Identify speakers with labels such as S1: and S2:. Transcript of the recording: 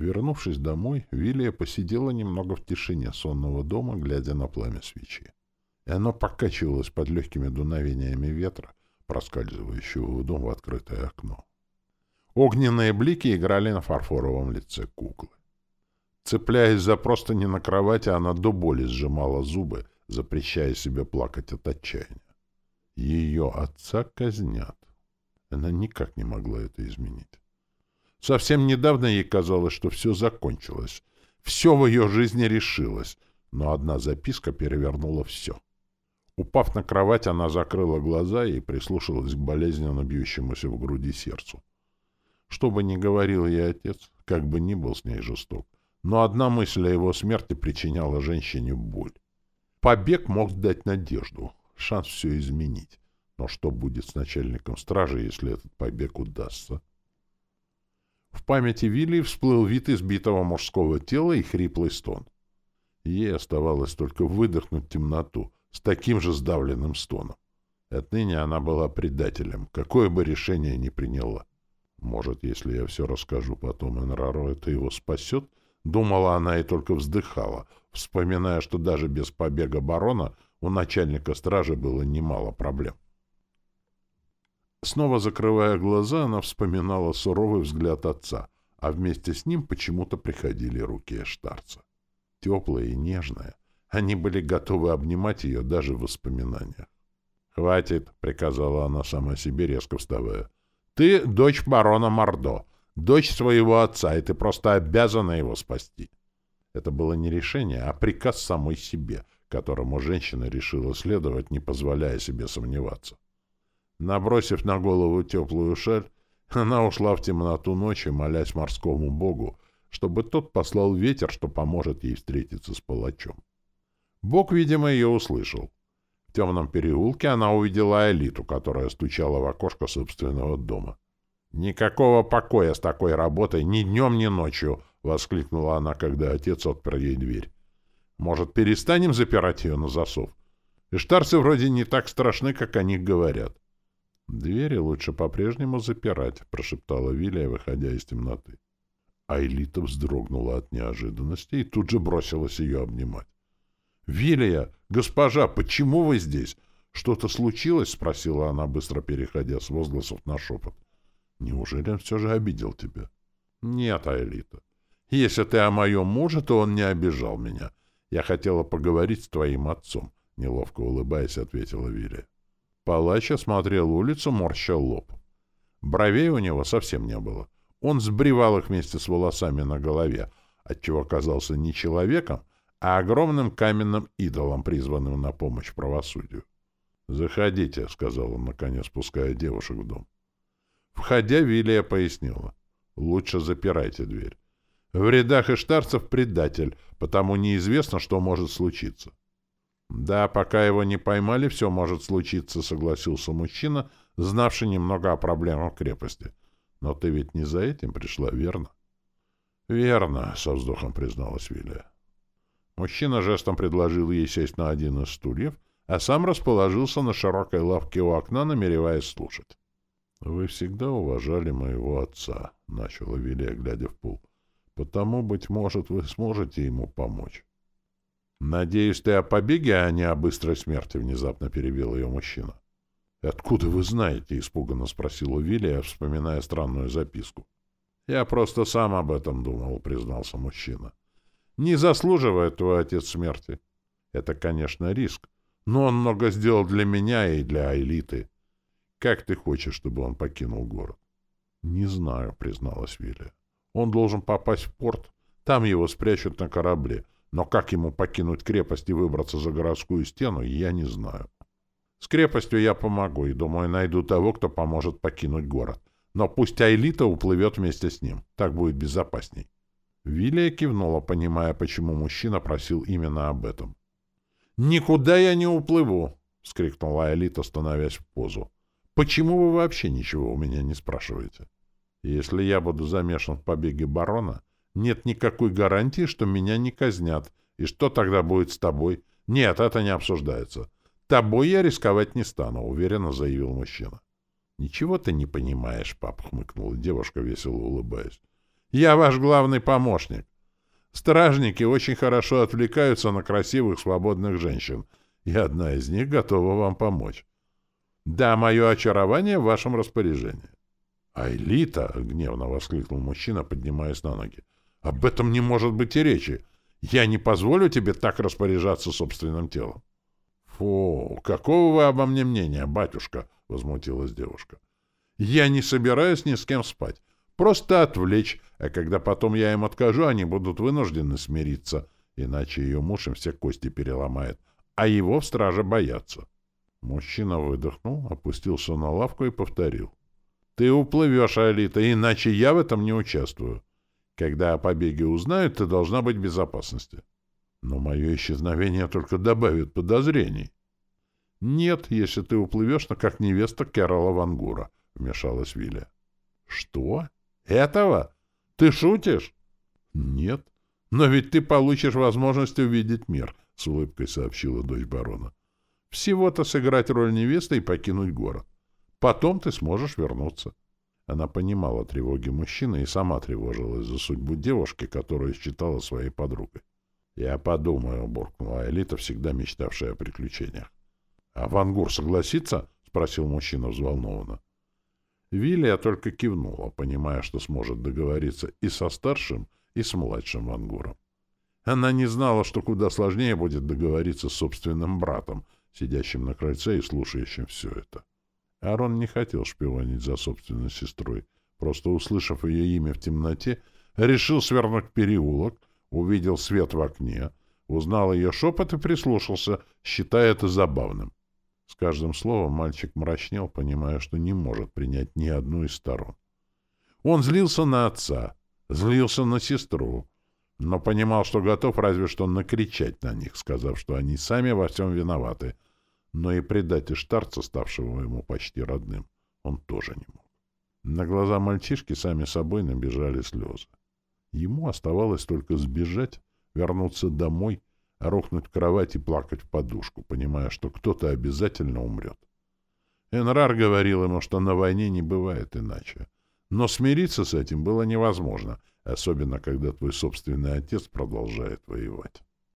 S1: Вернувшись домой, Вилия посидела немного в тишине сонного дома, глядя на пламя свечи. И оно покачивалось под легкими дуновениями ветра, проскальзывающего в дом в открытое окно. Огненные блики играли на фарфоровом лице куклы. Цепляясь за простыни на кровати, она до боли сжимала зубы, запрещая себе плакать от отчаяния. Ее отца казнят. Она никак не могла это изменить. Совсем недавно ей казалось, что все закончилось. Все в ее жизни решилось, но одна записка перевернула все. Упав на кровать, она закрыла глаза и прислушалась к болезненно бьющемуся в груди сердцу. Что бы ни говорил ей отец, как бы ни был с ней жесток, но одна мысль о его смерти причиняла женщине боль. Побег мог дать надежду, шанс все изменить. Но что будет с начальником стражи, если этот побег удастся? Памяти Вилли всплыл вид избитого мужского тела и хриплый стон. Ей оставалось только выдохнуть темноту с таким же сдавленным стоном. Отныне она была предателем, какое бы решение ни приняла. Может, если я все расскажу потом Энрару, это его спасет? Думала она и только вздыхала, вспоминая, что даже без побега барона у начальника стражи было немало проблем. Снова закрывая глаза, она вспоминала суровый взгляд отца, а вместе с ним почему-то приходили руки Эштарца. Теплые и нежные. Они были готовы обнимать ее даже в воспоминаниях. «Хватит», — приказала она сама себе, резко вставая. «Ты дочь барона Мордо, дочь своего отца, и ты просто обязана его спасти». Это было не решение, а приказ самой себе, которому женщина решила следовать, не позволяя себе сомневаться. Набросив на голову теплую шаль, она ушла в темноту ночи, молясь морскому богу, чтобы тот послал ветер, что поможет ей встретиться с палачом. Бог, видимо, ее услышал. В темном переулке она увидела элиту, которая стучала в окошко собственного дома. «Никакого покоя с такой работой ни днем, ни ночью!» — воскликнула она, когда отец отпер ей дверь. «Может, перестанем запирать ее на засов? Иштарцы вроде не так страшны, как о них говорят». «Двери лучше по-прежнему запирать», — прошептала Вилия, выходя из темноты. Айлита вздрогнула от неожиданности и тут же бросилась ее обнимать. «Вилия! Госпожа, почему вы здесь? Что-то случилось?» — спросила она, быстро переходя с возгласов на шепот. «Неужели он все же обидел тебя?» «Нет, Айлита. Если ты о моем муже, то он не обижал меня. Я хотела поговорить с твоим отцом», — неловко улыбаясь, ответила Вилия. Палач осмотрел улицу, морща лоб. Бровей у него совсем не было. Он сбривал их вместе с волосами на голове, отчего оказался не человеком, а огромным каменным идолом, призванным на помощь правосудию. «Заходите», — сказал он, наконец, пуская девушек в дом. Входя, Вилия пояснила. «Лучше запирайте дверь. В рядах иштарцев предатель, потому неизвестно, что может случиться. «Да, пока его не поймали, все может случиться», — согласился мужчина, знавший немного о проблемах крепости. «Но ты ведь не за этим пришла, верно?» «Верно», — со вздохом призналась Вилия. Мужчина жестом предложил ей сесть на один из стульев, а сам расположился на широкой лавке у окна, намереваясь слушать. «Вы всегда уважали моего отца», — начала Вилия, глядя в пол. «Потому, быть может, вы сможете ему помочь». «Надеюсь, ты о побеге, а не о быстрой смерти», — внезапно перебил ее мужчина. «Откуда вы знаете?» — испуганно спросила Вилия, вспоминая странную записку. «Я просто сам об этом думал», — признался мужчина. «Не заслуживает твой отец смерти. Это, конечно, риск, но он много сделал для меня и для элиты. Как ты хочешь, чтобы он покинул город?» «Не знаю», — призналась Вилия. «Он должен попасть в порт. Там его спрячут на корабле. Но как ему покинуть крепость и выбраться за городскую стену, я не знаю. С крепостью я помогу и, думаю, найду того, кто поможет покинуть город. Но пусть Айлита уплывет вместе с ним. Так будет безопасней. Вилия кивнула, понимая, почему мужчина просил именно об этом. «Никуда я не уплыву!» — вскрикнула Айлита, становясь в позу. «Почему вы вообще ничего у меня не спрашиваете? Если я буду замешан в побеге барона, нет никакой гарантии, что меня не казнят. И что тогда будет с тобой? Нет, это не обсуждается. Тобой я рисковать не стану, уверенно заявил мужчина. Ничего ты не понимаешь, пап, хмыкнула девушка, весело улыбаясь. Я ваш главный помощник. Стражники очень хорошо отвлекаются на красивых свободных женщин, и одна из них готова вам помочь. Да, мое очарование в вашем распоряжении. — Айлита! — гневно воскликнул мужчина, поднимаясь на ноги. — Об этом не может быть и речи. Я не позволю тебе так распоряжаться собственным телом. — Фу, какого вы обо мне мнения, батюшка? — возмутилась девушка. — Я не собираюсь ни с кем спать. Просто отвлечь, а когда потом я им откажу, они будут вынуждены смириться, иначе ее муж им все кости переломает, а его в страже боятся. Мужчина выдохнул, опустился на лавку и повторил. Ты уплывешь, Алита, иначе я в этом не участвую. Когда о побеге узнают, ты должна быть в безопасности. Но мое исчезновение только добавит подозрений. Нет, если ты уплывешь, но как невеста Кэрола Вангура, — вмешалась Виля. Что? Этого? Ты шутишь? Нет. Но ведь ты получишь возможность увидеть мир, — с улыбкой сообщила дочь барона. Всего-то сыграть роль невесты и покинуть город. Потом ты сможешь вернуться. Она понимала тревоги мужчины и сама тревожилась за судьбу девушки, которую считала своей подругой. «Я подумаю», — буркнула Элита, всегда мечтавшая о приключениях. «А Вангур согласится?» — спросил мужчина взволнованно. Вилия только кивнула, понимая, что сможет договориться и со старшим, и с младшим Вангуром. Она не знала, что куда сложнее будет договориться с собственным братом, сидящим на крыльце и слушающим все это. Арон не хотел шпионить за собственной сестрой. Просто услышав ее имя в темноте, решил свернуть переулок, увидел свет в окне, узнал ее шепот и прислушался, считая это забавным. С каждым словом мальчик мрачнел, понимая, что не может принять ни одну из сторон. Он злился на отца, злился на сестру, но понимал, что готов разве что накричать на них, сказав, что они сами во всем виноваты — но и предать Иштарца, ставшего ему почти родным, он тоже не мог. На глаза мальчишки сами собой набежали слезы. Ему оставалось только сбежать, вернуться домой, рухнуть в кровать и плакать в подушку, понимая, что кто-то обязательно умрет. Энрар говорил ему, что на войне не бывает иначе. Но смириться с этим было невозможно, особенно когда твой собственный отец продолжает воевать.